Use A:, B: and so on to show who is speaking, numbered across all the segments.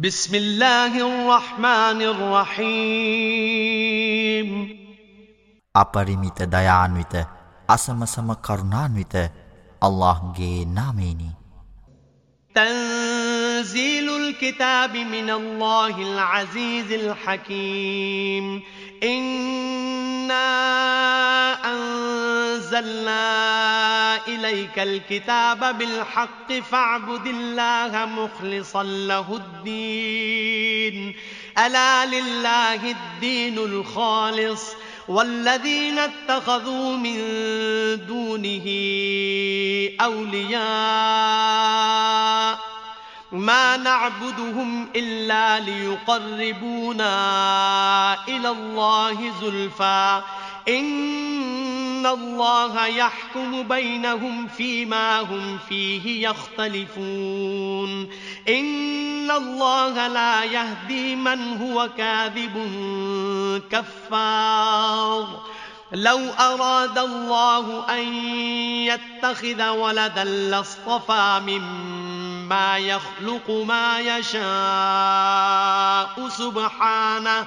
A: بسم الله الرحمن الرحيم.
B: අපරිමිත දයාන්විත අසමසම කරුණාන්විත අල්ලාහ්ගේ නාමයෙනි.
A: تنزيل الكتاب من الله العزيز الحكيم إنا أن أنزلنا إليك الكتاب بالحق فاعبد الله مخلصا له الدين. ألا لله الدين الخالص. والذين اتخذوا من دونه أولياء. ما نعبدهم إلا ليقربونا إلى الله زلفى. إن الله يحكم بينهم فيما هم فيه يختلفون إن الله لا يهدي من هو كاذب كفار. لو أراد الله أن يتخذ ولدا لاصطفى مما يخلق ما يشاء سبحانه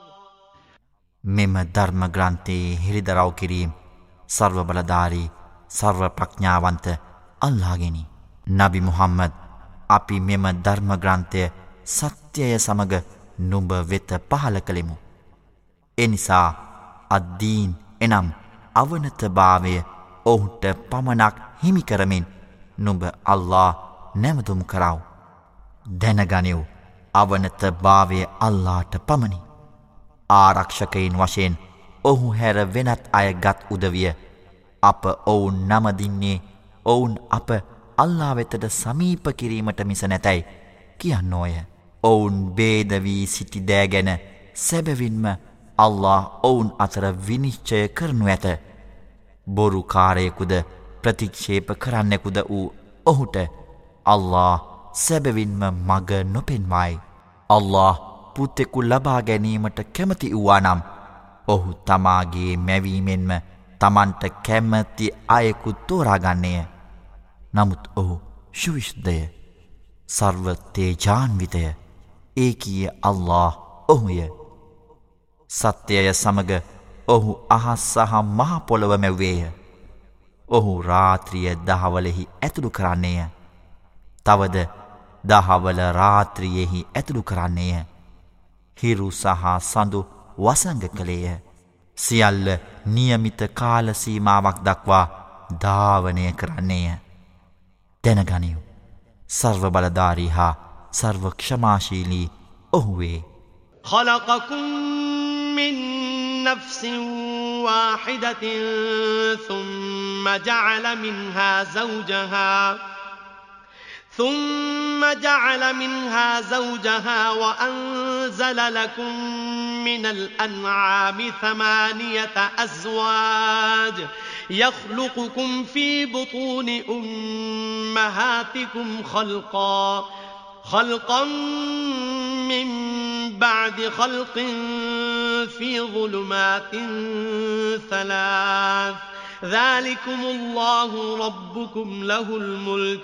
B: මෙම ධර්ම ග්‍රන්ථයේ හිරිදරව් කිරීම් සර්ව බලධාරී සර්ව ප්‍රඥාවන්ත අල්ලාගෙනි. නබි මුහම්මද අපි මෙම ධර්ම ග්‍රන්ථය සත්‍යය සමග නුඹ වෙත පහල කළෙමු. එනිසා අද්දීන් එනම් අවනතභාවය ඔහුට පමණක් හිමිකරමින් නුඹ අල්ලා නැමතුම් කරව. දැනගනිව් අවනත භාවය අල්ලාට පමණි. ආරක්ෂකයින් වශයෙන් ඔහු හැර වෙනත් අයගත් උදවිය. අප ඔවුන් නමදින්නේ ඔවුන් අප අල්ලා වෙතට සමීප කිරීමට මිස නැතැයි කියන්නෝය ඔවුන් බේදවී සිටි දෑගැන සැබවින්ම අල්له ඔවුන් අතර විනිශ්චය කරනු ඇත. බොරුකාරයෙකුද ප්‍රතික්ෂේප කරන්නෙකුද වූ ඔහුට අල්له සැබවින්ම මග නොපෙන්වයි. අල්له පුත්තෙකු ලබා ගැනීමට කැමති වූවා නම් ඔහු තමාගේ මැවීමෙන්ම තමන්ට කැම්මති අයෙකු තෝරාගන්නේය. නමුත් ඔහු ශුවිශ්දය සර්වතේජාන්විතය ඒ කිය අල්له ඔහුය. සත්‍යය සමග ඔහු අහස් සහ මහපොළොව මැව්වේය. ඔහු රාත්‍රිය දහවලෙහි ඇතුළු කරන්නේය. තවද දහවල රාත්‍රියෙහි ඇතුළු කරන්නේය. හිරු සහ සඳු වසංග කළේය. සියල්ල නියමිත කාලසීමාවක් දක්වා ධාවනය කරන්නේය. දැනගනිව්. සර්ව බලධාරී හා සර්ව ක්ෂමාශීලී ඔහුවේ.
A: خلقكم من نفس واحدة ثم جعل منها زوجها ثم جعل منها زوجها وأنزل لكم من الأنعام ثمانية أزواج يخلقكم في بطون أمهاتكم خلقا خلقا من بعد خلق في ظلمات ثلاث. ذلكم الله ربكم له الملك.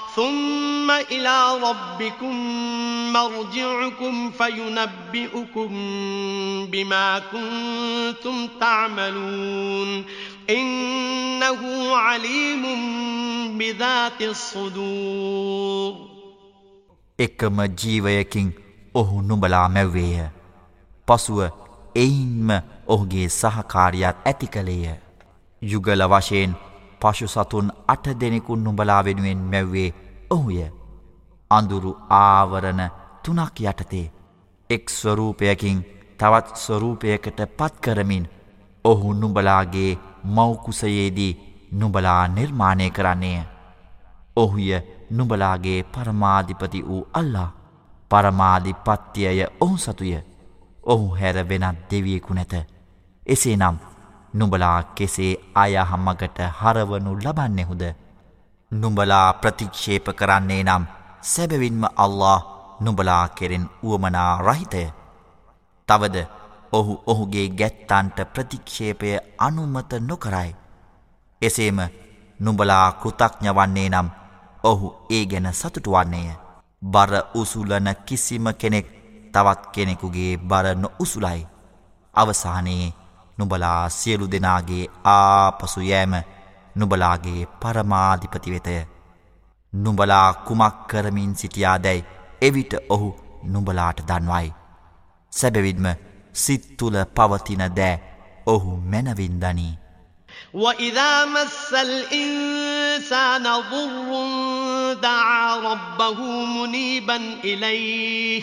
A: ثم إلى ربكم مرجعكم فينبئكم بما كنتم تعملون إنه عليم بذات الصدور
B: එකම ජීවයකින් ඔහු නුඹලා මැව්වේය. පසුව එයින්ම ඔහුගේ සහකාරියත් ඇති කළේය. යුගල වශයෙන් පශු සතුන් අට දෙනෙකුන් නුඹලා වෙනුවෙන් මැව්වේ ඔහුය. අඳුරු ආවරණ තුනක් යටතේ. එක් ස්වරූපයකින් තවත් ස්වරූපයකට පත්කරමින් ඔහු නුඹලාගේ මෞකුසයේදී නුඹලා නිර්මාණය කරන්නේය. ඔහුය නුඹලාගේ පරමාධිපති වූ අල්ලා පරමාධිපත්තියය ඔහු සතුය. ඔහු හැර වෙනත් දෙවියෙකු නැත. එසේ නම් නුඹලා කෙසේ අයහම්මගට හරවනු ලබන්නෙහුද. නුඹලා ප්‍රතික්ෂේප කරන්නේ නම් සැබවින්ම අල්له නුඹලා කෙරෙන් වුවමනා රහිතය. තවද ඔහු ඔහුගේ ගැත්තන්ට ප්‍රතික්ෂේපය අනුමත නොකරයි. එසේම නුඹලා කෘතඥ වන්නේ නම් ඔහු ඒ ගැන සතුටු වන්නේය. බර උසුලන කිසිම කෙනෙක් තවත් කෙනෙකුගේ බර නො උසුලයි. අවසානයේ නුබලා සියලු දෙනාගේ ආපසු යෑම නුබලාගේ පරමාධිපති වෙතය. නුබලා කුමක් කරමින් සිටියා දැයි එවිට ඔහු නුබලාට දන්වයි. සැබවින්ම සිත්තුල පවතින දෑ ඔහු මැනවින් දනී.
A: وإذا مس الإنسان ضر دعا ربه منيبا إليه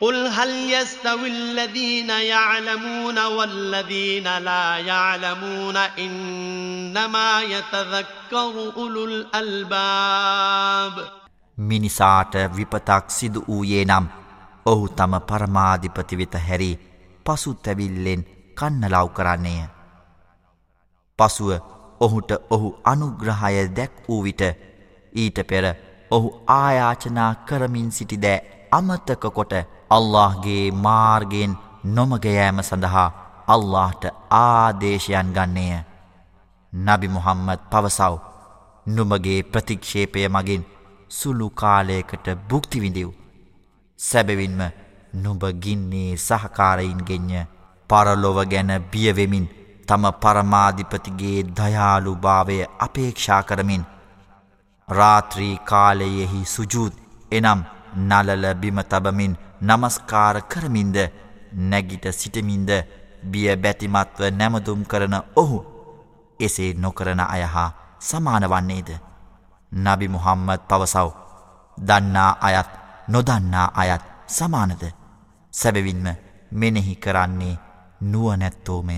A: قل هل يستوي الذين يعلمون والذين لا يعلمون إنما يتذكر أولو الألباب
B: මිනිසාට විපතක් සිදු වූයේ නම් ඔහු තම පරමාධිපති වෙත හැරි පසුතැවිල්ලෙන් කන්නලව් කරන්නේය. පසුව ඔහුට ඔහු අනුග්‍රහය දැක් වූ විට ඊට පෙර ඔහු ආයාචනා කරමින් සිටි දෑ අමතක කොට අල්لهගේ මාර්ගයෙන් නොමගයෑම සඳහා අල්لهට ආදේශයන් ගන්නේය. නබි මුහම්මත් පවසව්. නුමගේ ප්‍රතික්ෂේපය මගින් සුළු කාලයකට බුක්තිවිඳව් සැබවින්ම නුඹගින්නේ සහකාරයින්ගෙන්ය පරලොව ගැන බියවෙමින් තම පරමාධිපතිගේ දයාලු භාවය අපේක්ෂා කරමින් රාත්‍රී කාලයෙහි සුජූත් එනම් නලල බිමතබමින් නමස්කාර කරමින්ද නැගිට සිටමින්ද බිය බැතිමත්ව නැමදුම් කරන ඔහු එසේ නොකරන අය හා සමාන වන්නේද? නබි මුහම්මද පවසව්. දන්නා අයත් නොදන්නා අයත් සමානද? සැබවින්ම මෙනෙහි කරන්නේ නුවනැත්තෝමය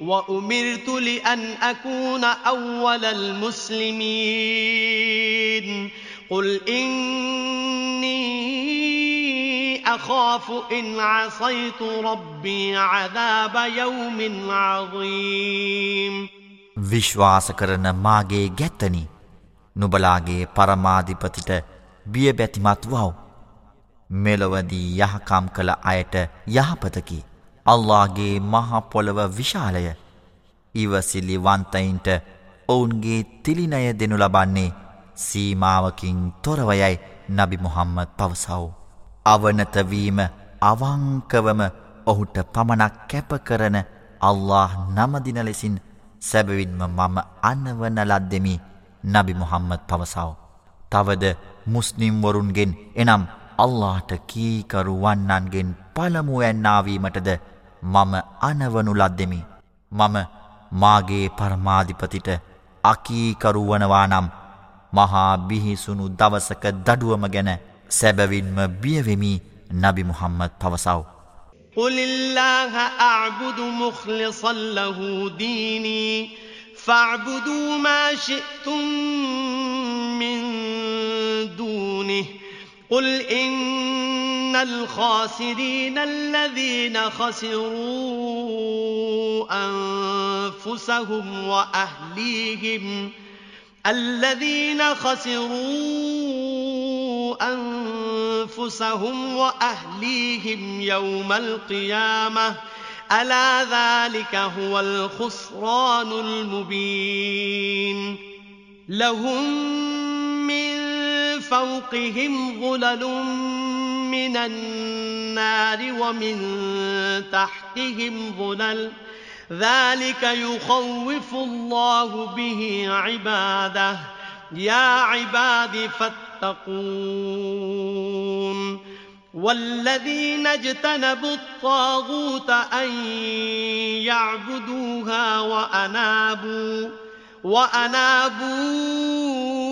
A: وأمرت لأن أكون أول المسلمين قل إني أخاف إن عصيت ربي عذاب يوم عظيم
B: විශ්වාස කරන මාගේ ගැත්තනි නුබලාගේ පරමාධිපතිට බිය බැතිමත් වව් මෙලොවදී යහකම් කළ අයට යහපතකි. අල්ලාගේ මහපොළොව විශාලය ඉවසිලි වන්තයින්ට ඔවුන්ගේ තිලිනය දෙනු ලබන්නේ සීමාවකින් තොරවයයි නබි මුහම්මත් පවසව්. අවනතවීම අවංකවම ඔහුට පමණක් කැප කරන අල්له නමදින ලෙසින් සැබවින්ම මම අන්නවන ලද්දෙමි නබි මුහම්මත් පවසව. තවද මුස්නිම්වරුන්ගෙන් එනම් අල්ලාට කීකරු වන්නන්ගෙන් පළමුුවැන්නාවීමටද මම අනවනු ලද්දෙමි. මම මාගේ පරමාධිපතිට අකීකරුවනවා නම් මහා බිහිසුණු දවසක දඩුවම ගැන සැබවින්ම බියවෙමි නබි මුහම්මද පවසව.
A: قل الله أعبد مخلصا له ديني فاعبدوا ما شئتم من دونه قل إن الخاسرين الذين خسروا أنفسهم وأهليهم الذين خسروا أنفسهم وأهليهم يوم القيامة ألا ذلك هو الخسران المبين لهم من فوقهم ظلل من النار ومن تحتهم ظلل. ذلك يخوف الله به عباده. يا عباد فاتقون. والذين اجتنبوا الطاغوت أن يعبدوها وأنابوا وأنابوا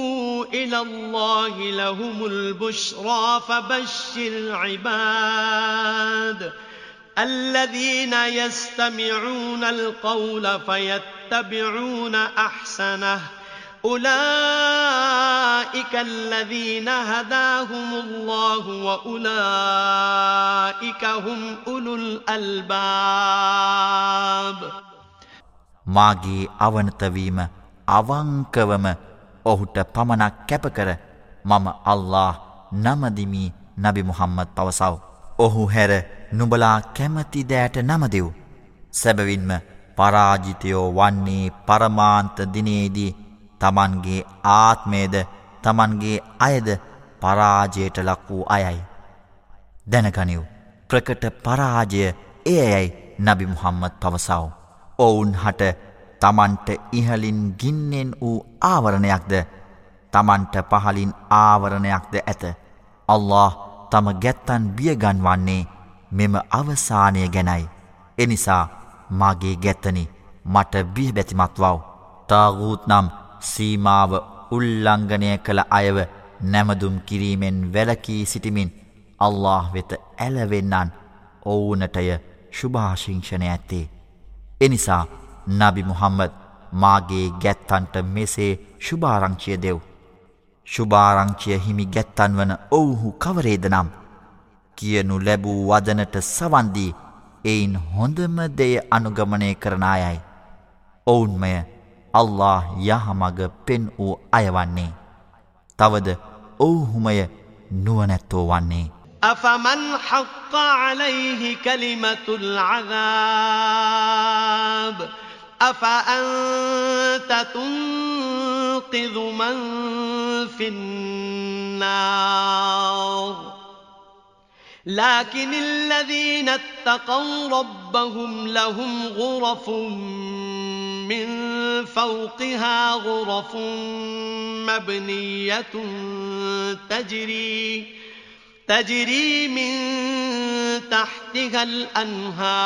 A: إلى الله لهم البشرى فبشر عباد الذين يستمعون القول فيتبعون أحسنه أولئك الذين هداهم الله وأولئك هم أولو الألباب
B: මාගේ අවනතවීම අවංකවම ඔහුට පමණක් කැපකර මම අල්له නමදිමි නබි මුහම්මද පවසව්. ඔහු හැර නුබලා කැමති දෑට නමදෙව්. සැබවින්ම පරාජිතයෝ වන්නේ පරමාන්ත දිනේදී තමන්ගේ ආත්මේද තමන්ගේ අයද පරාජයට ලක් වූ අයයි. දැනගනිව් ප්‍රකට පරාජය එයයි නබි මුහම්මත් පවසව. ඔවුන් හට තමන්ට ඉහලින් ගින්නෙන් වූ ආවරණයක්ද? තමන්ට පහලින් ආවරණයක්ද ඇත? අල්له තම ගැත්තන් බියගන්වන්නේ මෙම අවසානය ගැනයි. එනිසා මගේ ගැත්තනි මට බිහබැතිමත්වව් තාගූත් නම් සීමාව උල්ලංගනය කළ අයව නැමදුම් කිරීමෙන් වැලකී සිටිමින් අල්له වෙත ඇලවෙන්නන් ඔවුනටය ශුභාශිංෂණය ඇත්තේ. එනිසා නබි මුහම්මද මාගේ ගැත්තන්ට මෙසේ ශුභාරංචිය දෙව්. ශුභාරංචිය හිමි ගැත්තන් වන ඔවුහු කවරේද නම්. කියනු ලැබූ වදනට සවන්දී එයින් හොඳම දෙය අනුගමනය කරනායයි. ඔවුන්මය අල්له යහමග පෙන් වූ අයවන්නේ. තවද ඔවුහුමය නුවනැත්තෝ වන්නේ.
A: أفمن حق عليه كلمة العذاب أفأنت تنقذ من في النار؟ لكن الذين اتقوا ربهم لهم غرف من فوقها غرف مبنية تجري تجري من تحتها الأنهار.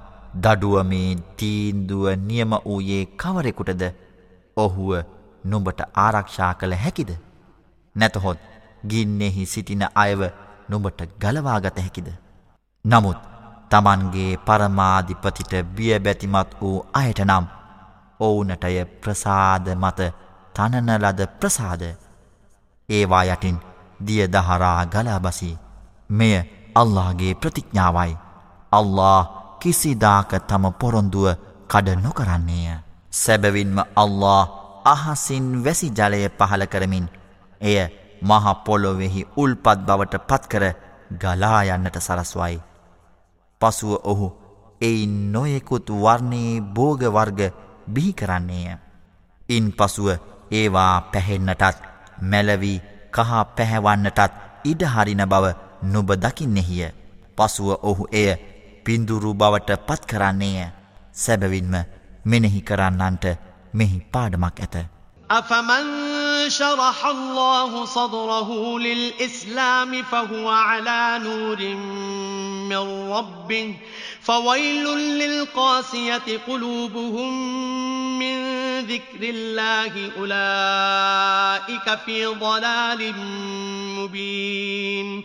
B: දඩුව මේ තීන්දුව නියම වූයේ කවරෙකුටද ඔහුව නුඹට ආරක්ෂා කළ හැකිද? නැතහොත් ගින්නෙහි සිටින අයව නුඹට ගලවාගත හැකිද? නමුත් තමන්ගේ පරමාධිපතිට බියබැතිමත් වූ අයට නම් ඔවුනටය ප්‍රසාද මත තනනලද ප්‍රසාද. ඒවා යටින් දියදහරා ගලාබසි මෙය අල්لهගේ ප්‍රතිඥාවයි. අල්له කිසිදාක තම පොරොන්දුව කඩ නොකරන්නේය සැබවින්ම අල්له අහසින් වැසි ජලය පහල කරමින් එය මහපොලොවෙහි උල්පත් බවට පත්කර ගලායන්නට සරස්වයි පසුව ඔහු එයි නොයෙකුත් වර්ණයේ බෝගවර්ග බිහි කරන්නේය. ඉන් පසුව ඒවා පැහෙන්නටත් මැලවී කහ පැහැවන්නටත් ඉඩහරින බව නුබ දකින්නෙහිය. පසුව ඔහු එය පින්දුරු බවට පත් කරන්නේය. සැබවින්ම මෙනෙහි කරන්නන්ට මෙහි පාඩමක් ඇත.
A: أفمن شرح الله صدره للإسلام فهو على نور من ربه فويل للقاسية قلوبهم من ذكر الله أولئك في ضلال مبين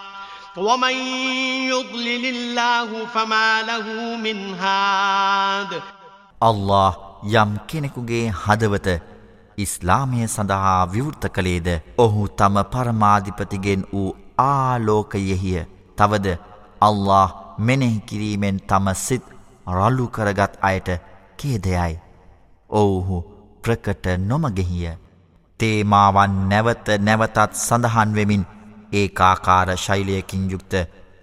A: ومن يضلل الله فما له من هاد.
B: الله යම් කෙනෙකුගේ හදවත ඉස්ලාමය සඳහා විවෘත කළේද? ඔහු තම පරමාධිපතිගෙන් වූ ආලෝකයෙහිය. තවද අල්له මෙනෙහි කිරීමෙන් තම සිත් රල්ලු කරගත් අයට කේදයයි. ඔවුහු ප්‍රකට නොමගෙහිය. තේමාවන් නැවත නැවතත් සඳහන්වෙමින් ඒකාකාර ශෛලියකින් යුක්ත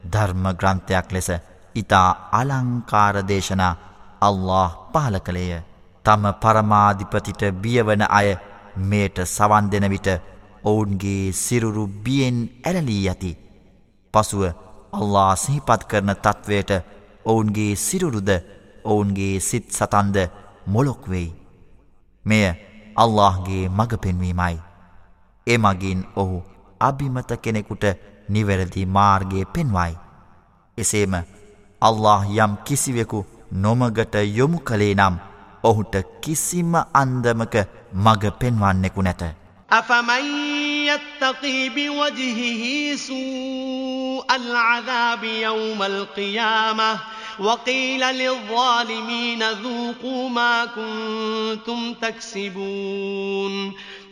B: ධර්ම ග්‍රන්ථයක් ලෙස ඊතා අලංකාර දේශනා අල්ලාහ් පහල කළේය. තම පරමාධිපතිට බියවන අය මේට සවන් දෙන විට ඔවුන්ගේ සිරුරු බියෙන් ඇලලී යති. පසුව අල්ලා සිහිපත් කරන තත්ත්වයට ඔවුන්ගේ සිරුරුද ඔවුන්ගේ සිත් සතන්ද මොලොක් වෙයි. මෙය අල්ලාහ්ගේ මඟ පෙන්වීමයි. එමගින් ඔහු අභිමත කෙනෙකුට නිවැරදි මාර්ගය පෙන්වයි. එසේම අල්له යම් කිසිවෙකු නොමගට යොමු කළේ නම් ඔහුට කිසිම අන්දමක මග පෙන්වන්නෙකු නැත.
A: أفمن بوجهه سوء العذاب يوم القيامة وقيل للظالمين ذوقوا ما كنتم تكسبون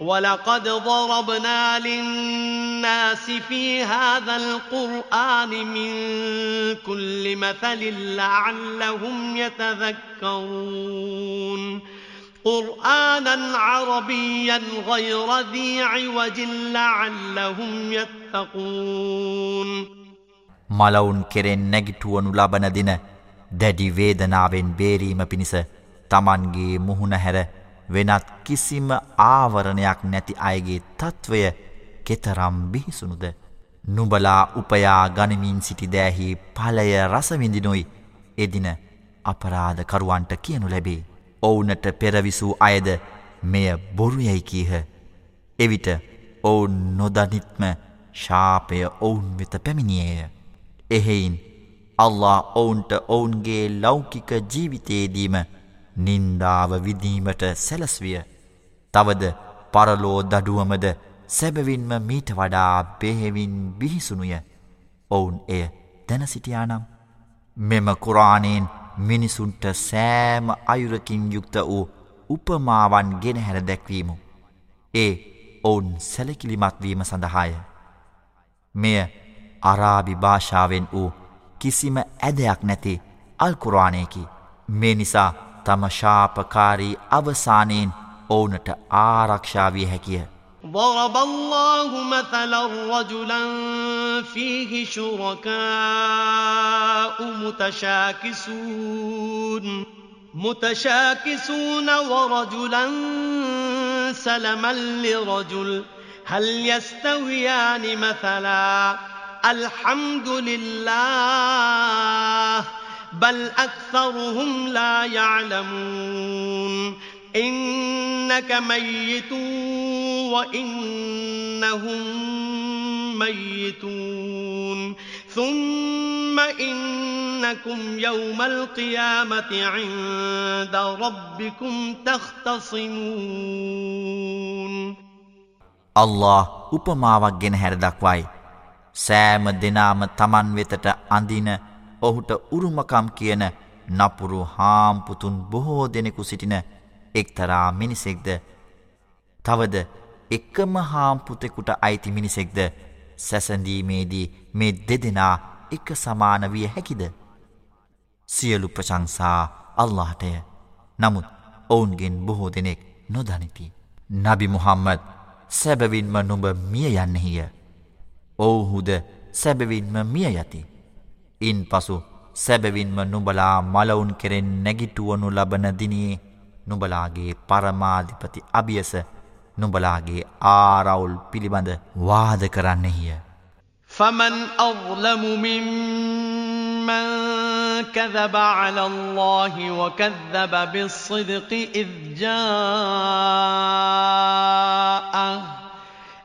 A: ولقد ضربنا للناس في هذا القرآن من كل مثل لعلهم يتذكرون قرآنا عربيا غير ذي عوج لعلهم يتقون
B: මලවුන් කෙරෙන් නැගිටුවනු ලබන දින දැඩි වේදනාවෙන් බේරීම පිණිස තමන්ගේ මුහුණ හැර වෙනත් කිසිම ආවරණයක් නැති අයගේ තත්ත්වය කෙතරම් බිහිසුනුද නුබලා උපයා ගනිමින් සිටි දෑහි පලය රසවිඳිනොයි එදින අපරාධකරුවන්ට කියනු ලැබේ. ඔවුනට පෙරවිසූ අයද මෙය බොරුයැයි කීහ. එවිට ඔවුන් නොදනිත්ම ශාපය ඔවුන් වෙත පැමිණියේය. එහෙයින් අල්له ඔවුන්ට ඔවුන්ගේ ලෞකික ජීවිතයේදීම නින්දාව විදීමට සැලස්විය. තවද පරලෝ දඩුවමද සැබවින්ම මීට වඩා බෙහෙවින් බිහිසුනුය. ඔවුන් එය දැනසිටියානම්. මෙම කුරාණයෙන් මිනිසුන්ට සෑම අයුරකින් යුක්ත වූ උපමාවන් ගෙනහැර දැක්වීමු. ඒ ඔවුන් සැලකිලිමත්වීම සඳහාය. මෙය අරාබි භාෂාවෙන් වූ කිසිම ඇදයක් නැති අල්කුරවානයකි මේ නිසා තම ශාපකාරී අවසානයෙන් ඕනට ආරක්ෂාවිය හැකිය.
A: ضرب الله مثلا رجلا فيه شركاء متشاكسون متشاكسون ورجلا سلما لرجل هل يستويان مثلا الحمد لله بل أكثرهم لا يعلمون إنك ميت وإنهم ميتون ثم إنكم يوم القيامة عند ربكم تختصمون
B: الله උපමාවක් ගෙන හැර දක්වයි. සෑම දෙනාම තමන් වෙතට අඳින ඔහුට උරුමකම් කියන නපුරු හාම්පුතුන් බොහෝ දෙනෙකු සිටින එක්තරා මිනිසෙක්ද තවද එකම හාම්පුතෙකුට අයිති මිනිසෙක්ද සැසඳීමේදී මේ දෙදෙනා එක සමාන විය හැකිද. සියලු ප්‍රශංසා අල්لهටය නමුත් ඔවුන්ගෙන් බොහෝ දෙනෙක් නොදනිති. නබි මුහම්මද සැබවින්ම නුඹ මිය යන්නෙහිය. ඔවුහුද සැබවින්ම මිය යති. ඉන් පසු සැබවින්ම නුබලා මලවුන් කෙරෙන් නැගිටුවනු ලබන දිනයේ නුබලාගේ පරමාධිපති අභියස නුබලාගේ ආරවුල් පිළිබඳ වාද කරන්නෙහිය.
A: فمن أظلم ممن كذب على الله وكذب بالصدق إذ جاءه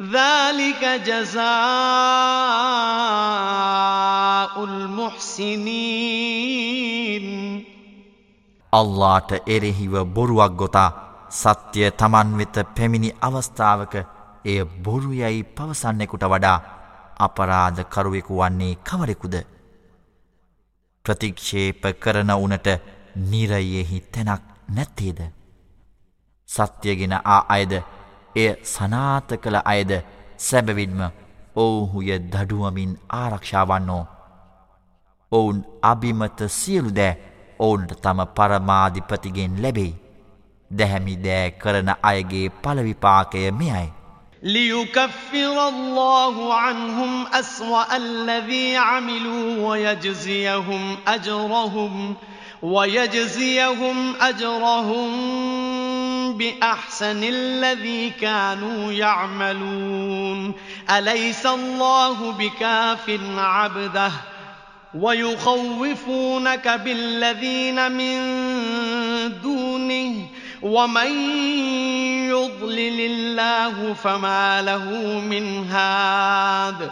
A: ذلك جزاء المحسنين
B: අල්ලාට එරෙහිව බොරුවක් ගොතා සත්‍යය තමන් වෙත පැමිණි අවස්ථාවක එය බොරුයැයි පවසන්නෙකුට වඩා අපරාධ කරුවෙකු වන්නේ කවරෙකුද. ප්‍රතික්ෂේප කරන උනට නිරයෙහි තැනක් නැත්තේද. සත්‍යගෙන ආ අයද එය සනාත කළ අයද සැබවින්ම ඔවුහුය දඩුවමින් ආරක්ෂාවන්නෝ. ඔවුන් අභිමත සියලු දෑ ඔවුන්ට තම පරමාධිපතිගෙන් ලැබෙයි. දැහැමි දෑ කරන අයගේ පලවිපාකය මෙයයි.
A: ليكفر الله عنهم أسوأ الذي عملوا ويجزيهم أجرهم ويجزيهم أجرهم بأحسن الذي كانوا يعملون. أليس الله بكاف عبده؟ ويخوفونك بالذين من دونه. ومن يضلل الله فما له من هاد.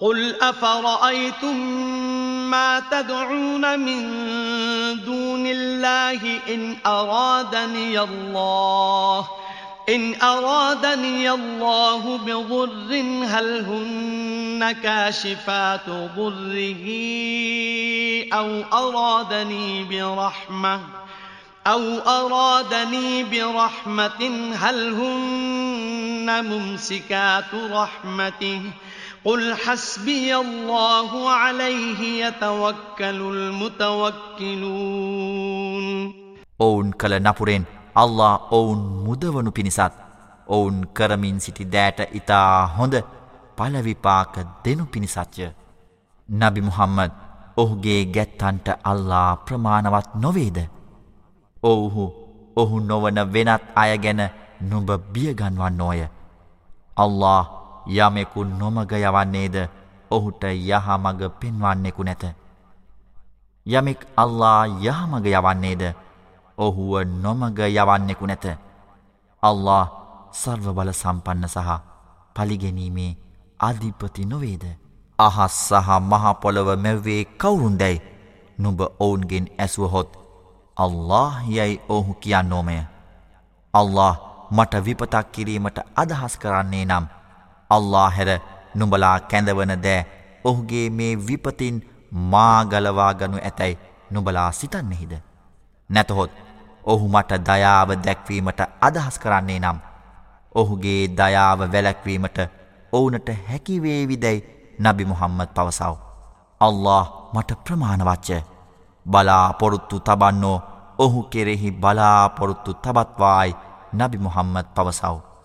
A: قل أفرأيتم ما تدعون من دون الله إن أرادني الله إن أرادني الله بضر هل هن كاشفات ضره أو أرادني برحمة أو أرادني برحمة هل هن ممسكات رحمته قل حسبي الله عليه يتوكل المتوكلون
B: ඔවුන් කළ නපුරෙන් අල්ලා ඔවුන් මුදවනු පිණිසත් ඔවුන් කරමින් සිටි දෑට ඉතා හොඳ පලවිපාක දෙනු පිණිසත්ය. නබි මුහම්මද ඔහුගේ ගැත්තන්ට අල්ලා ප්‍රමාණවත් නොවේද? ඔවුහු ඔහු නොවන වෙනත් අය ගැන නුඹ බියගන්වන් නෝය අල්له යමෙකු නොමග යවන්නේද ඔහුට යහමග පෙන්වන්නෙකු නැත. යමෙක් අල්ලා යහමග යවන්නේද ඔහුව නොමග යවන්නෙකු නැත. අල්له සර්වබල සම්පන්න සහ පලිගැනීමේ අධිපති නොවේද. අහස් සහ මහපොළොව මැව්වේ කවුරුන්දැයි නුඹ ඔවුන්ගෙන් ඇසුවහොත් අල්له යැයි ඔහු කියන්නෝමය. අල්له මට විපතක් කිරීමට අදහස් කරන්නේ නම්. අල්ලා හැර නුඹලා කැඳවන දෑ ඔහුගේ මේ විපතින් මාගලවා ගනු ඇතැයි නුඹලා සිතන්නෙහිද. නැතහොත් ඔහු මට දයාව දැක්වීමට අදහස් කරන්නේ නම්. ඔහුගේ දයාව වැලැක්වීමට ඔවුනට හැකිවේවිදැයි නබි මුහම්මද පවසව. අල්له මට ප්‍රමාණවච්ච බලාපොරොත්තු තබන්නෝ ඔහු කෙරෙහි බලාපොරොත්තු තබත්වායි නබි මුහම්මද පවසව.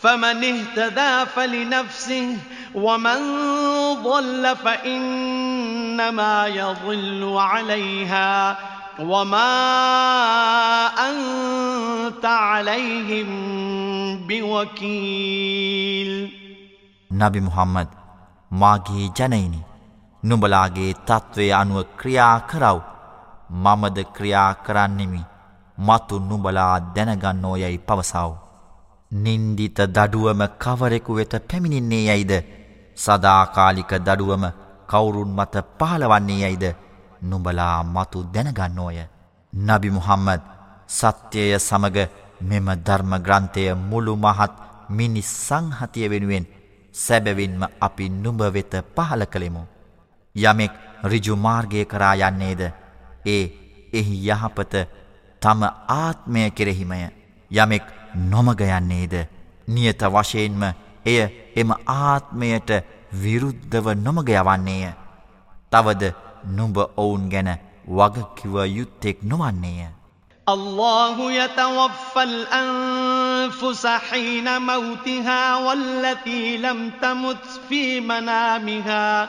A: فمن اهتدى فلنفسه ومن ضل فإنما يضل عليها وما أنت عليهم بوكيل
B: නබි මුහම්මද් මාගේ ජනයිනි නුඹලාගේ තත්ත්වය අනුව ක්‍රියා කරව් මමද ක්‍රියා කරන්නෙමි මතු නුඹලා දැනගන්නෝ යැයි පවසාව නින්දිත දඩුවම කවරෙකු වෙත පැමිණින්නේ යයිද සදාකාලික දඩුවම කවුරුන් මත පහළවන්නේ යයිද නුඹලා මතු දැනගන්නෝය. නබි මුහම්මද සත්‍යය සමග මෙම ධර්ම ග්‍රන්ථය මුළු මහත් මිනිස් සංහතිය වෙනුවෙන් සැබවින්ම අපි නුඹ වෙත පහල කළෙමු. යමෙක් රිජුමාර්ගය කරා යන්නේද ඒ එහි යහපත තම ආත්මය කෙරෙහිමය යමෙක් නොමග යන්නේද නියත වශයෙන්ම එය එම ආත්මයට විරුද්ධව නොමග යවන්නේය. තවද නුඹ ඔවුන් ගැන වගකිව යුත්තෙක් නොවන්නේය.
A: الله يتوفى الأنفس حين موتها والتي لم تمت في منامها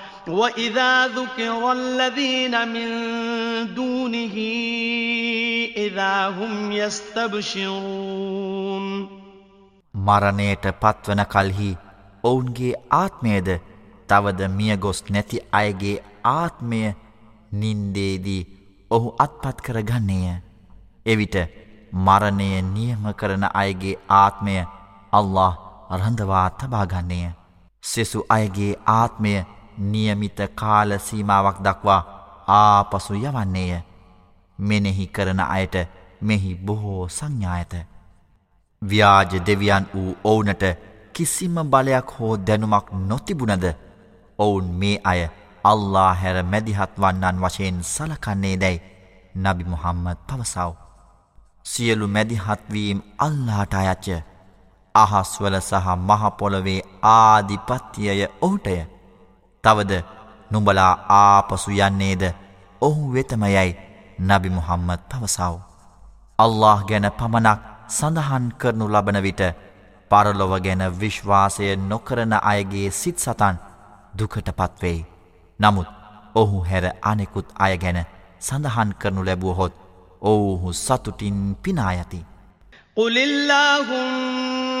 A: وإذا ذكر الذين من دونه إذا هم يستبشرون
B: මරණයට පත්වන කලෙහි ඔවුන්ගේ ආත්මයද තවද මියගොස් නැති අයගේ ආත්මය නින්දේදී ඔහු අත්පත් කරගන්නේය. එවිට මරණය නියම කරන අයගේ ආත්මය අල්له රඳවා තබාගන්නේය. සෙසු අයගේ ආත්මය නියමිත කාල සීමාවක් දක්වා ආපසු යවන්නේය. මෙනෙහි කරන අයට මෙහි බොහෝ සංඥායත. ව්‍යාජ දෙවියන් වූ ඔවුනට කිසිම බලයක් හෝ දැනුමක් නොතිබුණද ඔවුන් මේ අය අල්ලා හැර මැදිහත් වන්නන් වශයෙන් සලකන්නේ දැයි නබි මුහම්මද පවසව. සියලු මැදිහත්වීම් අල්ලාට අයච්ච අහස්වල සහ මහපොළොවේ ආධිපත්තියය ඔහුටය. තවද නුඹලා ආපසු යන්නේද ඔහු වෙතමයයි නබි මුහම්මත් පවසව. අල්له ගැන පමණක් සඳහන් කරනු ලබන විට පරලොව ගැන විශ්වාසය නොකරන අයගේ සිත් සතන් දුකට පත්වෙයි. නමුත් ඔහු හැර අනෙකුත් අය ගැන සඳහන් කරනු ලැබුවහොත් ඔවුහු සතුටින් පිනායති.
A: قل اللهم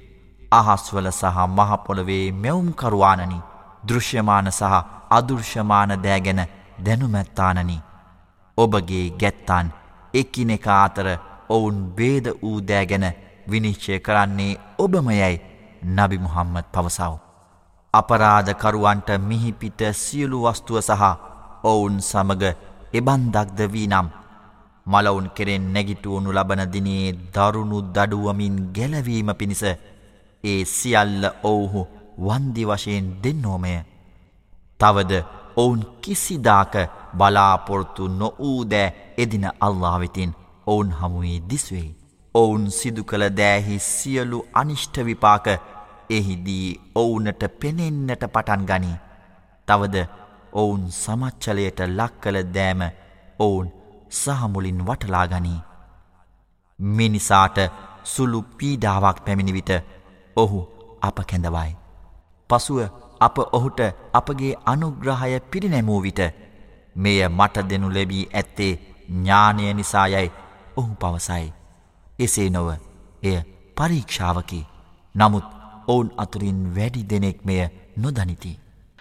B: අහස්වල සහ මහපොළොවේ මෙවුම්කරවානනි දෘශ්‍යමාන සහ අදෘශ්‍යමාන දෑගැන දැනුමැත්තානනි ඔබගේ ගැත්තාන් එකිනෙක අතර ඔවුන් බේද වූ දෑගැන විනිශ්චය කරන්නේ ඔබමයයි නබි මුහම්මද පවසාව. අපරාධකරුවන්ට මිහිපිට සියලු වස්තුව සහ ඔවුන් සමග එබන්දක්ද වී නම් මලවුන් කෙරෙන් නැගිටුවනු ලබනදිනේ දරුණු දඩුවමින් ගැලවීම පිණිස ඒ සියල්ල ඔවුහු වන්දි වශයෙන් දෙන්නෝමය. තවද ඔවුන් කිසිදාක බලාපොරොත්තු නොවූදෑ එදින අල්ලාවෙතින් ඔවුන් හමුවේ දිස්වෙයි. ඔවුන් සිදු කළ දෑහි සියලු අනිෂ්ට විපාක එහිදී ඔවුනට පෙනෙන්නට පටන් ගනී. තවද ඔවුන් සමච්චලයට ලක් කළ දෑම ඔවුන් සහමුලින් වටලා ගනී. මිනිසාට සුළු පීඩාවක් පැමිණිවිට ඔහු අප කැඳවයි. පසුව අප ඔහුට අපගේ අනුග්‍රහය පිරිනැමූ විට මෙය මට දෙනු ලැබී ඇත්තේ ඥානය නිසායයි ඔහු පවසයි. එසේ නොව එය පරීක්ෂාවකි. නමුත් ඔවුන් අතුරින් වැඩි දෙනෙක් මෙය නොදනිති.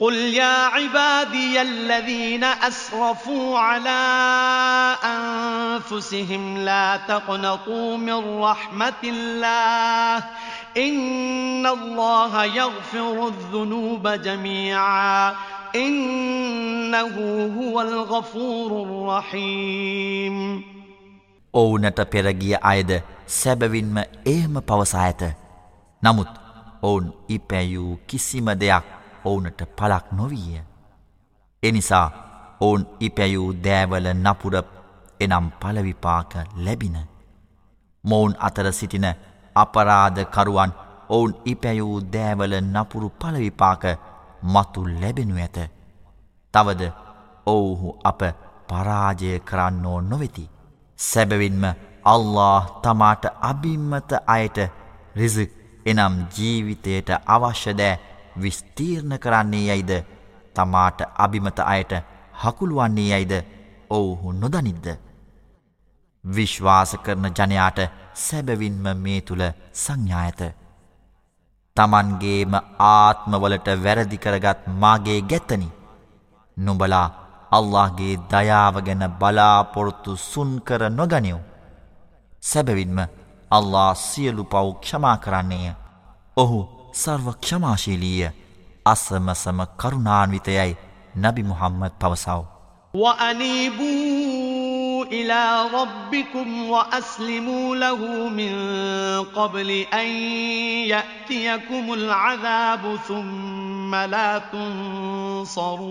A: قل يا عبادي الذين أسرفوا على أنفسهم لا تقنطوا من رحمة الله إن الله يغفر الذنوب جميعا إنه هو الغفور الرحيم
B: ඔවුනට පෙරගිය අයද සැබවින්ම එහෙම පවසා ඇත. නමුත් ඔවුන් ඉපැයූ කිසිම දෙයක් ඔවුනට පලක් නොවීය. එනිසා ඔවුන් ඉපැයූ දෑවල නපුර එනම් පලවිපාක ලැබින. මොවුන් අතර සිටින අපරාධකරුවන් ඔවුන් ඉපැයූ දෑවල නපුරු පලවිපාක මතු ලැබෙනු ඇත. තවද ඔවුහු අප පරාජය කරන්නෝ නොවෙති. සැබවින්ම අල්له තමාට අභිම්මත අයට රිසික් එනම් ජීවිතයට අවශ්‍යදෑ විස්තීර්ණ කරන්නේ යයිද තමාට අභිමත අයට හකුළුවන්නේ යයිද ඔවුහු නොදනිද්ද. විශ්වාස කරන ජනයාට සැබවින්ම මේ තුළ සංඥායත. තමන්ගේම ආත්මවලට වැරදිකරගත් මාගේ ගැත්තනි. නුබලා අල්لهගේ දයාව ගැන බලාපොරොත්තු සුන් කර නොගනිව්. සැබවින්ම අල්له සියලු පව් ක්ෂමා කරන්නේය. ඔහු සර්ව ක්ෂමාශීලීය අසමසම කරුණාන්විතයයි නබි මුහම්මද පවසව.
A: وأنيبوا إلى ربكم وأسلموا له من قبل أن يأتيكم العذاب ثم لا تنصرون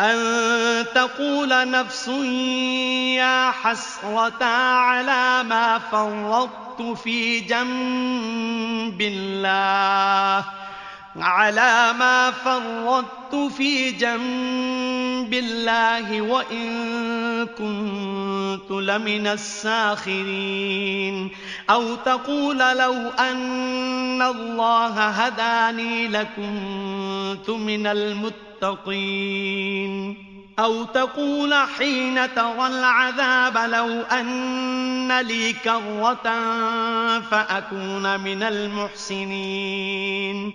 A: أن تقول نفس يا حسرة على ما فرطت في جنب الله على ما فرطت في جنب الله وإن كنت لمن الساخرين أو تقول لو أن الله هداني لكنت من المتقين المتقين أو تقول حين ترى العذاب لو أن لي كرة فأكون من المحسنين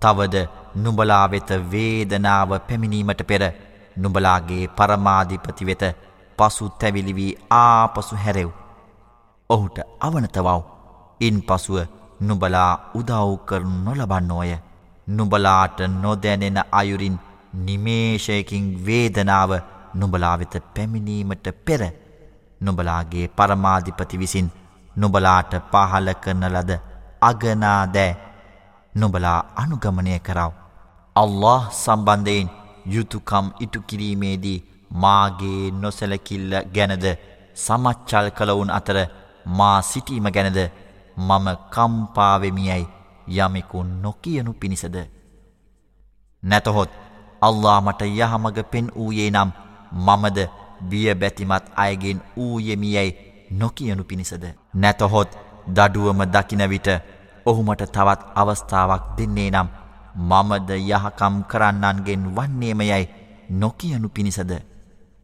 B: තවද නුඹලා වෙත වේදනාව පැමිණීමට පෙර නුඹලාගේ පරමාධිපති වෙත පසු තැවිලි වී ආපසු හැරෙව්. ඔහුට අවනතවව්. ඉන් පසුව නුබලා උදව් කරනු නොලබන්නෝය. නුබලාට නොදැනෙන අයුරින් නිමේෂයකින් වේදනාව නුබලා වෙත පැමිණීමට පෙර නුබලාගේ පරමාධිපති විසින් නුබලාට පහල කරන ලද අගනාදෑ නුබලා අනුගමනය කරව. අල්له සම්බන්ධයෙන් යුතුකම් ඉටු කිරීමේදී මාගේ නොසැලකිල්ල ගැනද සමච්චල් කළවුන් අතර මා සිටීම ගැනද මම කම්පාවෙමියයි යමෙකු නොකියනු පිණිසද. නැතහොත් අල්ලා මට යහමග පෙන් වූයේ නම් මමද බිය බැතිමත් අයගෙන් වූයෙමියැයි නොකියනු පිණිසද. නැතහොත් දඩුවම දකිනවිට ඔහුමට තවත් අවස්ථාවක් දෙන්නේ නම් මමද යහකම් කරන්නන්ගෙන් වන්නේමයැයි නොකියනු පිණිසද.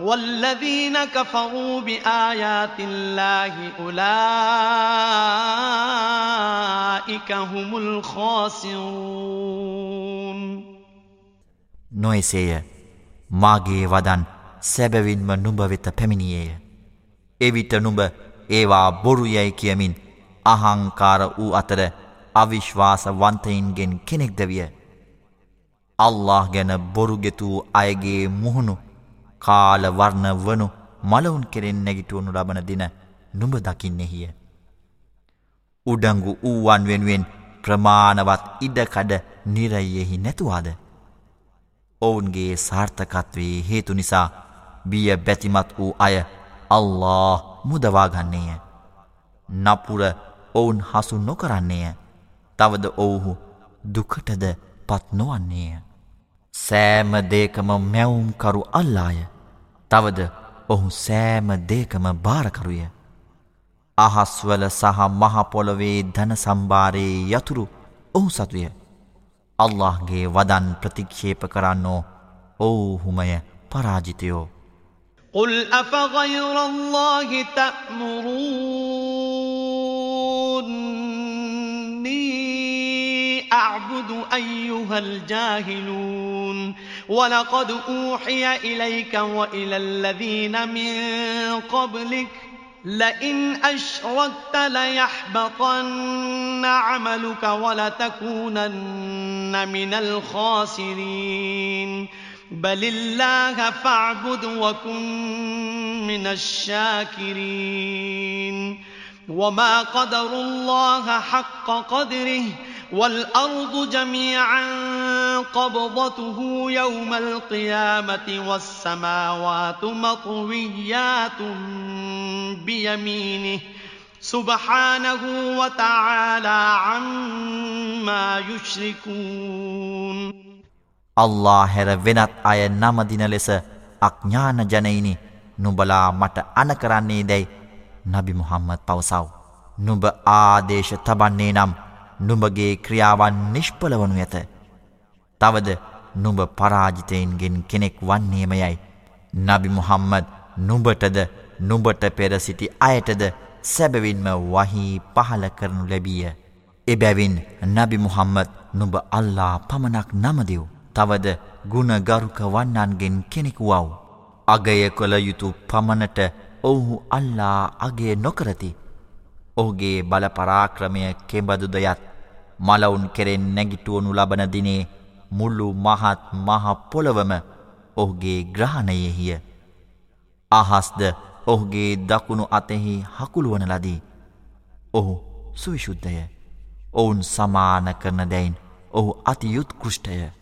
A: والذين كفروا بآيات الله أولئك هم الخاسرون.
B: නොයසේය මාගේ වදන් සැබවින්ම නුඹ වෙත පැමිණියේය. එවිට නුඹ ඒවා බොරු යැයි කියමින් අහංකාර වූ අතර අවිශ්වාසවන්තයින්ගෙන් කෙනෙක්ද විය අල්ලාහ් ගැන බොරු ගෙතූ අයගේ මුහුණු කාලවර්ණ වනු මලවුන් කෙරෙන් නැගිටුවනු ලබන දින නුඹ දකින්නෙහිය. උඩංගු වූවන් වෙනුවෙන් ප්‍රමාණවත් ඉඩකඩ නිරයෙහි නැතුවාද. ඔවුන්ගේ සාර්ථකත්වයේ හේතු නිසා බිය බැතිමත් වූ අය අල්له මුදවාගන්නේය. නපුර ඔවුන් හසු නොකරන්නේය. තවද ඔවුහු දුකටද පත් නොවන්නේය. සෑම දේකම මැවුම්කරු අල්ලාය. තවද ඔහු සෑම දේකම භාරකරුය. අහස්වල සහ මහපොළොවේ ධන සම්භාරයේ යතුරු ඔහු සතුය. අල්لهගේ වදන් ප්‍රතික්ෂේප කරන්නෝ ඔවුහුමය පරාජිතයෝ.
A: قل أفغير الله تأمروني أعبد أيها الجاهلون ولقد أوحي إليك وإلى الذين من قبلك لئن أشركت ليحبطن عملك ولتكونن من الخاسرين. بل الله فاعبد وكن من الشاكرين. وما قدروا الله حق قدره والأرض جميعا قبضته يوم القيامة والسماوات مطويات بيمينه سبحانه وتعالى عما يشركون
B: අල්ලා හැර වෙනත් අය නමදින ලෙස අඥ්ඥාන ජනයිනි නුබලා මට අනකරන්නේ දැයි නබි මුහම්මත් පවසව්. නුඹ ආදේශ තබන්නේ නම් නුඹගේ ක්‍රියාවන් නිෂ්පලවනු ඇත. තවද නුඹ පරාජිතයින්ගෙන් කෙනෙක් වන්නේමයයි. නබි මුහම්මද නුඹටද නුඹට පෙර සිටි අයටද සැබවින්ම වහී පහල කරනු ලැබිය. එබැවින් නබි මුහම්මද නුඹ අල්ලා පමණක් නමදිව්. තවද ගුණගරුක වන්නන්ගෙන් කෙනෙකු වව්. අගය කොළ යුතු පමණට ඔවුහු අල්ලා අගේ නොකරති. ඔහුගේ බලපරාක්‍රමය කෙබඳුදයත් මලවුන් කෙරෙන් නැගිටුවනු ලබන දිනේ මුල්ලු මහත් මහ පොළවම ඔහුගේ ග්‍රහණයෙහිය. අහස්ද ඔහුගේ දකුණු අතෙහි හකුළුවන ලදී. ඔහු සුවිශුද්ධය. ඔවුන් සමාන කරන දැයින් ඔහු අතියුත් කෘෂ්ටය.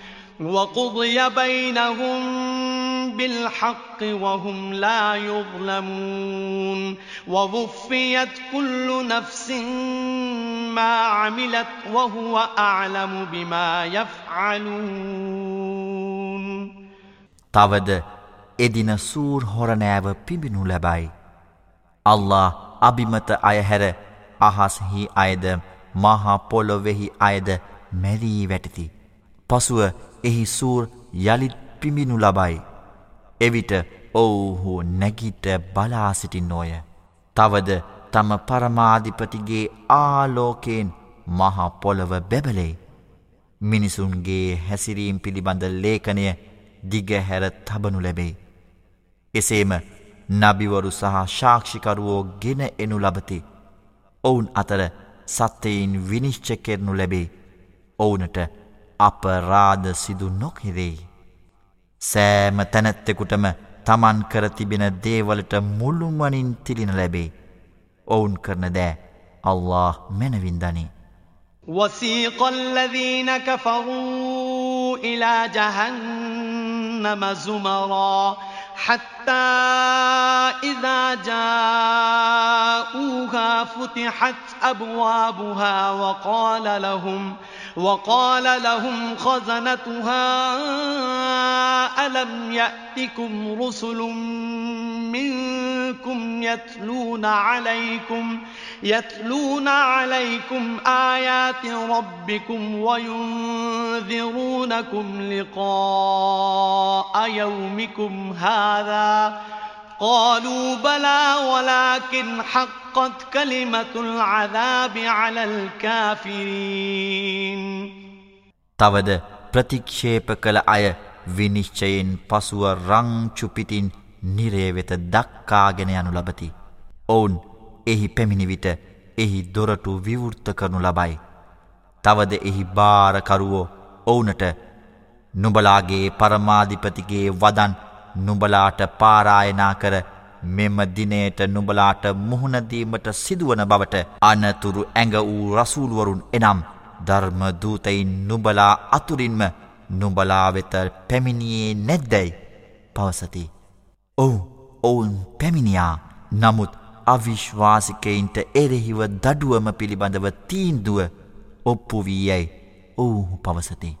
A: وقضي بينهم بالحق وهم لا يظلمون ووفيت كل نفس ما عملت وهو أعلم بما يفعلون
B: තවද එදින සූර් හොරණෑව පිබිනු ලැබයි. අල්له අභිමත අයහැර අහස්හි අයද මහා පොලොවෙහි අයද මැරී වැටති. පසුව එහි සූර් යළිත් පිඹිනු ලබයි. එවිට ඔවුහු නැගිට බලා සිටින්නෝය. තවද තම පරමාධිපතිගේ ආලෝකයෙන් මහපොළව බැබලේ. මිනිසුන්ගේ හැසිරීම් පිළිබඳ ලේඛනය දිගහැර තබනු ලැබේ. එසේම නබිවරු සහ ශාක්ෂිකරුවෝ ගෙන එනු ලබති. ඔවුන් අතර සත්තයින් විනිශ්ච කෙරනු ලැබේ. ඔවුනට අපරාධ සිදු නොකිරෙයි. සෑම තැනැත්තෙකුටම තමන් කර තිබෙන දේවලට මුළුමනින් තිලින ලැබේ. ඔවුන් කරන දෑ අල්له මැනවින්දනි.
A: وسيق الذين كفروا إلى جهنم زمرا حتى إذا جاءوها فتحت أبوابها وقال لهم ۖ وقال لهم خزنتها ألم يأتكم رسل منكم يتلون عليكم يتلون عليكم آيات ربكم وينذرونكم لقاء يومكم هذا قالوا بلى ولكن حقت كلمة العذاب على الكافرين
B: තවද ප්‍රතික්ෂේප කළ අය විනිශ්චයෙන් පසුව රංචුපිතින් නිරේ වෙත දක්කාගෙන යනු ලබති. ඔවුන් එහි පැමිණි විට එහි දොරටු විවෘත්ත කරනු ලබයි. තවද එහි භාරකරුවෝ ඔවුනට නුබලාගේ පරමාධිපතිගේ වදන් නුබලාට පාරායනා කර මෙම දිනයට නුබලාට මුහුණදීමට සිදුවන බවට අනතුරු ඇඟ වූ රසූල්වරුන් එනම් ධර්මදූතයින් නුබලා අතුරින්ම නුබලා වෙත පැමිණියේ නැද්දැයි පවසති. ඔවු ඔවුන් පැමිණියා නමුත් අවිශ්වාසිකයින්ට එරෙහිව දඩුවම පිළිබඳව තීන්දුව ඔප්පු වී යැයි ඔවුහු පවසති.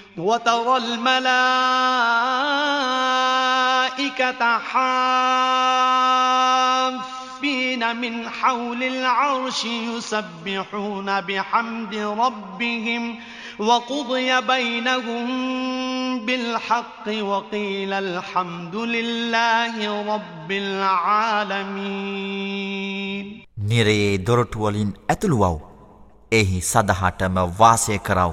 A: وترى الملائكة حافين من حول العرش يسبحون بحمد ربهم وقضي بينهم بالحق وقيل الحمد لله رب العالمين
B: නිරයේ දොරටුවලින් ඇතුළුවව් එහි සදහටම වාසය කරව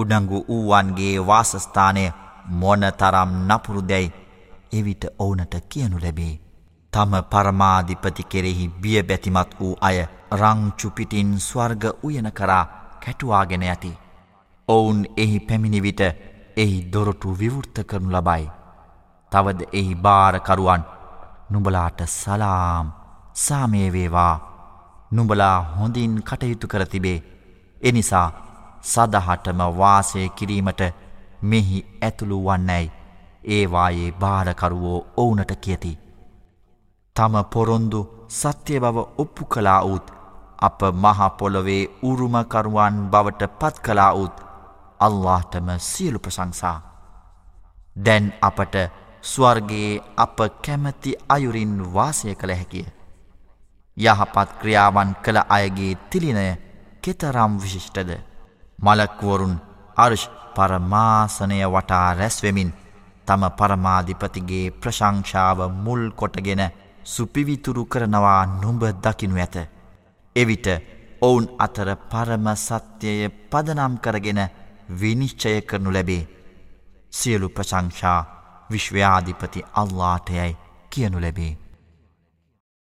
B: උඩංගු වූවන්ගේ වාසස්ථානය මොන තරම් නපුරු දැයි එවිට ඕනට කියනු ලැබේ. තම පරමාධිපති කෙරෙහි බිය බැතිමත් වූ අය රංචුපිටින් ස්වර්ග උයන කරා කැටුවාගෙන ඇති. ඔවුන් එහි පැමිණිවිට එහි දොරටු විවෘත්ත කරනු ලබයි. තවද එහි භාරකරුවන් නුඹලාට සලාම් සාමයවේවා නුඹලා හොඳින් කටයුතු කර තිබේ. එනිසා සදහටම වාසය කිරීමට මෙහි ඇතුළු වන්නැයි ඒවායේ භාරකරුවෝ ඔවුනට කියති. තම පොරොන්දු සත්‍යය බව ඔප්පු කලා වූත් අප මහපොළොවේ උරුමකරුවන් බවට පත් කලා වූත් අල්لهටම සියලු ප්‍රසංසා. දැන් අපට ස්වර්ගයේ අප කැමති අයුරින් වාසය කළ හැකිය. යහපත් ක්‍රියාවන් කළ අයගේ තිලිනය කෙතරම් විශිෂ්ටද. මලක්වරුන් අර්ෂ් පරමාසනය වටා රැස්වෙමින් තම පරමාධිපතිගේ ප්‍රශංෂාව මුල් කොටගෙන සුපිවිතුරු කරනවා නුඹ දකිනු ඇත. එවිට ඔවුන් අතර පරම සත්‍යය පදනම් කරගෙන විනිශ්චය කරනු ලැබේ. සියලු ප්‍රශංෂා විශ්ව්‍යාධිපති අල්ලාටයයි කියනු ලැබේ.